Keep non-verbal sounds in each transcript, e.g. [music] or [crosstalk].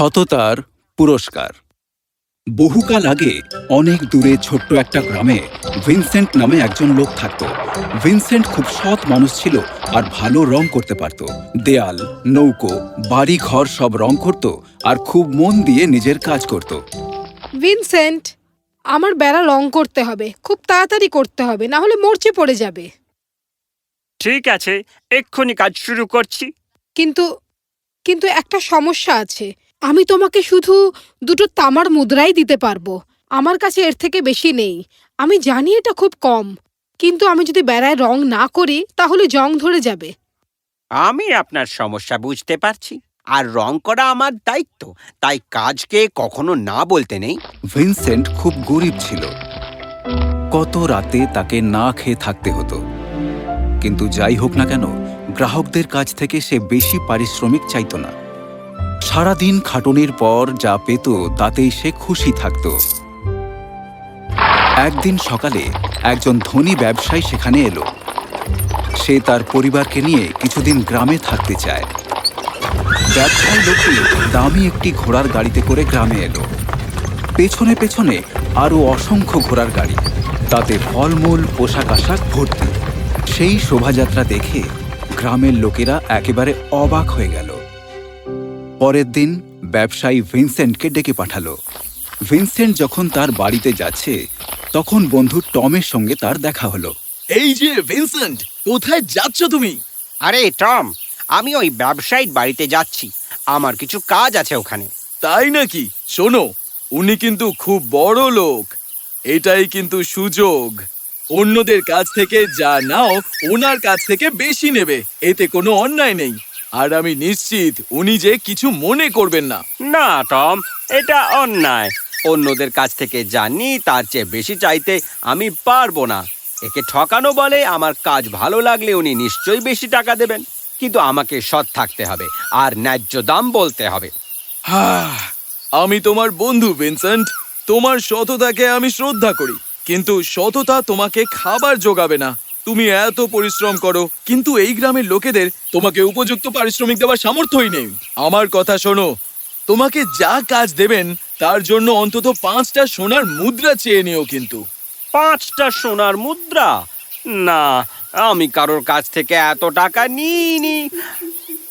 সততার পুরস্কার। বহুকাল আগে অনেক দূরে ছোট্ট একটা গ্রামে ভিনসেন্ট নামে একজন লোক থাকত। ভিনসেন্ট খুব সৎ মানুষ ছিল আর ভালো রং করতে পারত। দেয়াল নৌকো বাড়ি ঘর সব রং করত আর খুব মন দিয়ে নিজের কাজ করত। ভিনসেন্ট আমার বেড়া রং করতে হবে। খুব তাড়াতাড়ি করতে হবে না হলে মরচে পড়ে যাবে। ঠিক আছে এক্ষুনি কাজ শুরু করছি। কিন্তু কিন্তু একটা সমস্যা আছে। আমি তোমাকে শুধু দুটো তামার মুদ্রাই দিতে পারব। আমার কাছে এর থেকে বেশি নেই। আমি জানি এটা খুব কম কিন্তু আমি যদি বেড়ায় রং না করি তাহলে জং ধরে যাবে। আমি আপনার সমস্যা বুঝতে পারছি। আর রং করা আমার দায়িত্ব তাই কাজকে কখনো না বলতে নেই। ভিনসেন্ট খুব গরিব ছিল। কত রাতে তাকে না খেয়ে থাকতে হতো। কিন্তু যাই হোক না কেন গ্রাহকদের কাছ থেকে সে বেশি পারিশ্রমিক চাইত না। সারাদিন খাটুনির পর যা পেত, তাতেই সে খুশি থাকত। একদিন সকালে একজন ধনী ব্যবসায়ী সেখানে এলো। সে তার পরিবারকে নিয়ে কিছুদিন গ্রামে থাকতে চায়। ব্যবসায়ী লোকটি দামি একটি ঘোড়ার গাড়িতে করে গ্রামে এলো। পেছনে পেছনে আরও অসংখ্য ঘোড়ার গাড়ি, তাতে ফলমূল পোশাক আশাক ভর্তি। সেই শোভাযাত্রা দেখে গ্রামের লোকেরা একেবারে অবাক হয়ে গেল। পরের দিন ব্যবসায়ী ভিনসেন্টকে ডেকে পাঠালো। ভিনসেন্ট যখন তার বাড়িতে যাচ্ছে তখন বন্ধু টমের সঙ্গে তার দেখা হলো। এই যে ভিনসেন্ট কোথায় যাচ্ছ তুমি? আরে টম আমি ওই ব্যবসায়ীর বাড়িতে যাচ্ছি। আমার কিছু কাজ আছে ওখানে। তাই নাকি? শোনো উনি কিন্তু খুব বড় লোক। এটাই কিন্তু সুযোগ। অন্যদের কাছ থেকে যা নাও ওনার কাছ থেকে বেশি নেবে। এতে কোনো অন্যায় নেই। আর আমি নিশ্চিত উনি যে কিছু মনে করবেন না। না টম এটা অন্যায়। অন্যদের কাছ থেকে জানি তার চেয়ে বেশি চাইতে আমি পারব না। একে ঠকানো বলে আমার কাজ ভালো লাগলে উনি নিশ্চয়ই বেশি টাকা দেবেন। কিন্তু আমাকে সৎ থাকতে হবে আর ন্যায্য দাম বলতে হবে। আমি তোমার বন্ধু ভিনসেন্ট। তোমার সততাকে আমি শ্রদ্ধা করি কিন্তু সততা তোমাকে খাবার যোগাবে না। তুমি এত পরিশ্রম করো কিন্তু এই গ্রামের লোকেদের তোমাকে উপযুক্ত পারিশ্রমিক দেওয়ার সামর্থ্যই নেই। আমার কথা শোনো তোমাকে যা কাজ দেবেন তার জন্য অন্তত পাঁচটা সোনার মুদ্রা চেয়ে নিও কিন্তু। পাঁচটা সোনার মুদ্রা? না আমি কারোর কাছ থেকে এত টাকা নিইনি।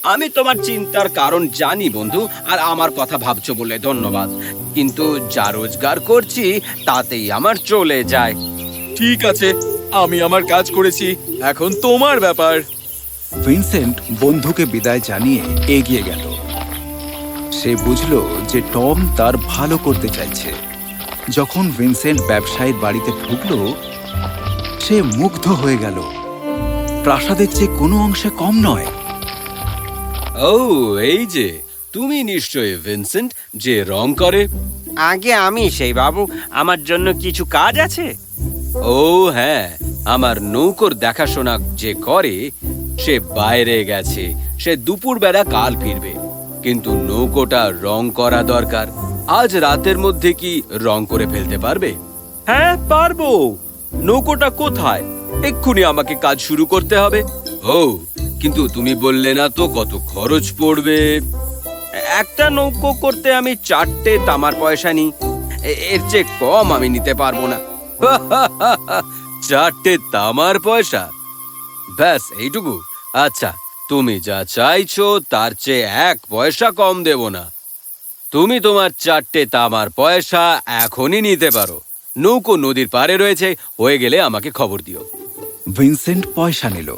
আমি তোমার চিন্তার কারণ জানি বন্ধু আর আমার কথা ভাবছ বলে ধন্যবাদ। কিন্তু যা রোজগার করছি তাতেই আমার চলে যায়। ঠিক আছে আমি আমার কাজ করেছি। এখন তোমার ব্যাপার। ভিনসেন্ট বন্ধুকে বিদায় জানিয়ে এগিয়ে গেল। সে বুঝল যে টম তার ভালো করতে চাইছে। যখন ভিনসেন্ট ব্যবসায়ীর বাড়িতে ঢুকল সে মুগ্ধ হয়ে গেল। প্রাসাদের চেয়ে কোনো অংশে কম নয়। ও এই যে তুমি নিশ্চয়ই ভিনসেন্ট যে রং করে। আগে আমি সেই বাবু আমার জন্য কিছু কাজ আছে? ও হ্যাঁ আমার নৌকোর দেখাশোনা যে করে সে বাইরে গেছে। সে দুপুরবেলা কাল ফিরবে। কিন্তু নৌকোটা রং করা দরকার। আজ রাতের মধ্যে কি রং করে ফেলতে পারবে? হ্যাঁ পারব। নৌকোটা কোথায়? এক্ষুনি আমাকে কাজ শুরু করতে হবে। ও কিন্তু তুমি বললে না তো কত খরচ পড়বে? একটা নৌকো করতে আমি চারটে তামার পয়সা নিই। এর চেয়ে কম আমি নিতে পারব না। [laughs] চারটে তামার পয়সা। ব্যাস, এইটুকু। আচ্ছা তুমি যা চাইছো, তার চেয়ে এক পয়সা কম দেব না। তুমি তোমার চারটে তামার পয়সা এখনই নিতে পারো। নৌকো নদীর পাড়ে রয়েছে, হয়ে গেলে আমাকে খবর দিও। ভিনসেন্ট পয়সা নিল।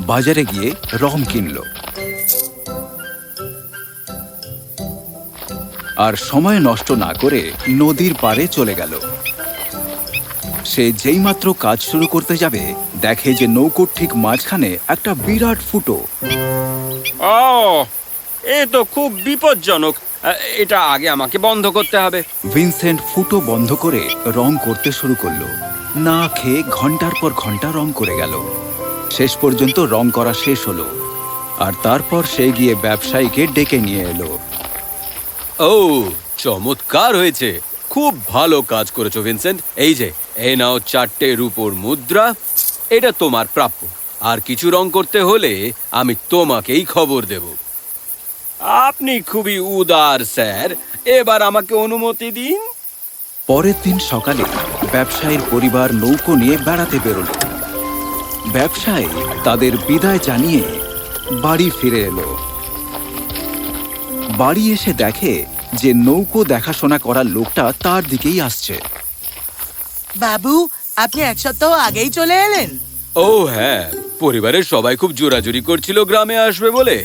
বাজারে গিয়ে রং কিনল। আর সময় নষ্ট না করে নদীর পাড়ে চলে গেল। সে যেইমাত্র কাজ শুরু করতে যাবে দেখে যে নৌকোর ঠিক মাঝখানে একটা বিরাট ফুটো। ও এ তো খুব বিপজ্জনক। এটা আগে আমাকে বন্ধ করতে হবে। ভিনসেন্ট ফুটো বন্ধ করে রং করতে শুরু করল। না খেয়ে ঘণ্টার পর ঘণ্টা রং করে গেল। শেষ পর্যন্ত রং করা শেষ হলো। আর তারপর সে গিয়ে ব্যবসায়ীকে ডেকে নিয়ে এলো। ও চমৎকার হয়েছে। খুব ভালো কাজ করেছ, ভিনসেন্ট। এই যে, এই নাও চারটে রূপোর মুদ্রা। এটা তোমার প্রাপ্য। আর কিছু রং করতে হলে আমি তোমাকেই খবর দেব। আপনি খুবই উদার, স্যার। এবার আমাকে অনুমতি দিন। পরের দিন সকালে ব্যবসায়ীর পরিবার নৌকো নিয়ে বেড়াতে বেরোল। ব্যবসায়ী তাদের বিদায় জানিয়ে বাড়ি ফিরে এলো। বাড়ি এসে দেখে যে নৌকো দেখাশোনা করার লোকটা তার দিকেই আসছে। বাবু আপনি এক সপ্তাহ আগেই চলে এলেন। ও হ্যাঁ পরিবারের সবাই খুব জোরাজুরি করছিল গ্রামে আসবে বলে।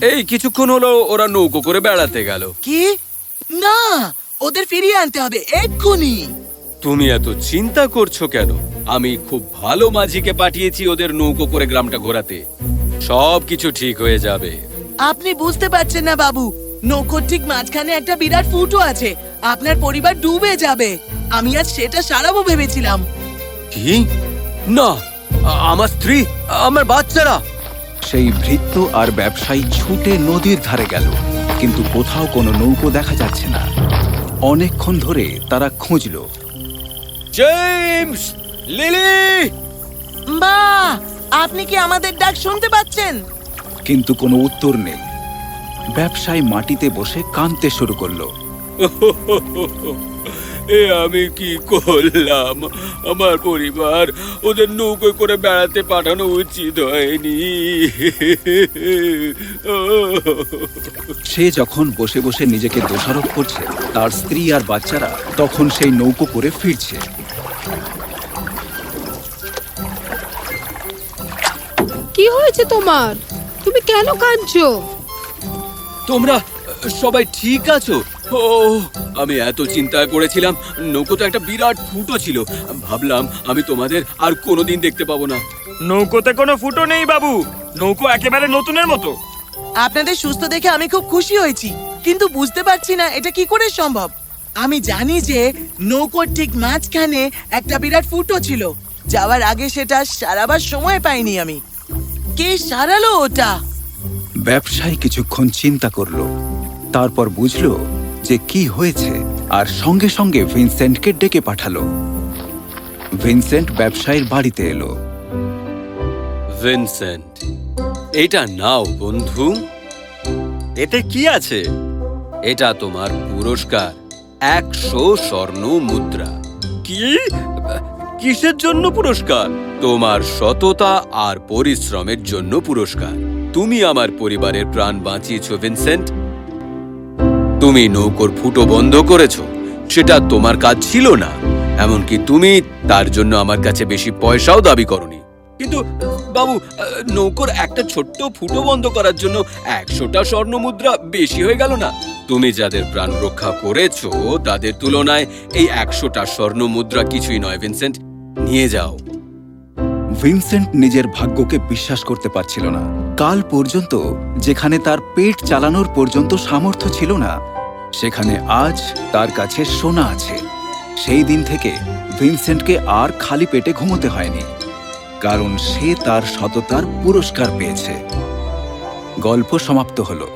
এই কিছুক্ষণ হলো ওরা নৌকো করে বেড়াতে গেল। কি? না ওদের ফিরিয়ে আনতে হবে এক্ষুনি। তুমি এত চিন্তা করছ কেন? আমি খুব ভালো মাঝিকে পাঠিয়েছি ওদের নৌকো করে গ্রামটা ঘোরাতে। সব কিছু ঠিক হয়ে যাবে। আপনি বুঝতে পারছেন না বাবু। নৌকোর ঠিক মাঝখানে একটা বিরাট ফুটো আছে। আপনার পরিবার ডুবে যাবে। আমি আজ সেটা সারাবো ভেবেছিলাম। কি? না আমার স্ত্রী আমার বাচ্চারা। সেই ভৃত্য আর ব্যবসায়ী ছুটে নদীর ধারে গেল কিন্তু কোথাও কোনো নৌকো দেখা যাচ্ছে না। অনেকক্ষণ ধরে তারা খুঁজলো। James lily! মা আপনি কি আমাদের ডাক শুনতে পাচ্ছেন? কিন্তু কোনো উত্তর নেই। ব্যবসায়ী মাটিতে বসে কাঁদতে শুরু করল। [laughs] এ আমি কি করলাম? আমার পরিবার ওদের নৌকো করে বেড়াতে পাঠানো উচিত হয়নি। সে যখন বসে বসে নিজেকে দোষারোপ করছে তার স্ত্রী আর বাচ্চারা তখন সেই নৌকো করে ফিরছে। কি হয়েছে তোমার? তুমি কেন কাঁদছো? তোমরা সবাই ঠিক আছো? ও আমি এত চিন্তায় পড়েছিলাম। নৌকো তো একটা বিরাট ফুটো ছিল। ভাবলাম আমি তোমাদের আর কোনোদিন দেখতে পাবো না। নৌকোতে কোনো ফুটো নেই বাবু। নৌকো একেবারে নতুনের মতো। আপনাদের সুস্থ দেখে আমি খুব খুশি হয়েছি। কিন্তু বুঝতে পারছি না এটা কি করে সম্ভব। আমি জানি যে নৌকোর ঠিক মাঝখানে একটা বিরাট ফুটো ছিল। যাওয়ার আগে সেটা সারাবার সময় পাইনি আমি। কে সারালো ওটা? ব্যবসায়ী কিছুক্ষণ চিন্তা করল, তারপর বুঝলো যে কি হয়েছে, আর সঙ্গে সঙ্গে ভিনসেন্টকে ডেকে পাঠালো। ভিনসেন্ট ব্যবসায়ীর বাড়িতে এলো। ভিনসেন্ট, এটা নাও বন্ধু। এতে কি আছে? এটা তোমার পুরস্কার, একশো স্বর্ণ মুদ্রা। কি? কিসের জন্য পুরস্কার? তোমার সততা আর পরিশ্রমের জন্য পুরস্কার। তুমি আমার পরিবারের প্রাণ বাঁচিয়েছ, ভিনসেন্ট। তুমি নৌকোর ফুটো বন্ধ করেছ, সেটা তোমার কাজ ছিল না। এমনকি তুমি তার জন্য আমার কাছে বেশি পয়সাও দাবি করনি। কিন্তু, বাবু, নৌকোর একটা ছোট্ট ফুটো বন্ধ করার জন্য একশোটা স্বর্ণ মুদ্রা বেশি হয়ে গেল না? তুমি যাদের প্রাণ রক্ষা করেছ, তাদের তুলনায় এই একশোটা স্বর্ণ মুদ্রা কিছুই নয়, ভিনসেন্ট। নিয়ে যাও। ভিনসেন্ট নিজের ভাগ্যকে বিশ্বাস করতে পারছিল না। কাল পর্যন্ত যেখানে তার পেট চালানোর পর্যন্ত সামর্থ্য ছিল না, সেখানে আজ তার কাছে সোনা আছে। সেই দিন থেকে ভিনসেন্টকে আর খালি পেটে ঘুমোতে হয়নি, কারণ সে তার সততার পুরস্কার পেয়েছে। গল্প সমাপ্ত হলো।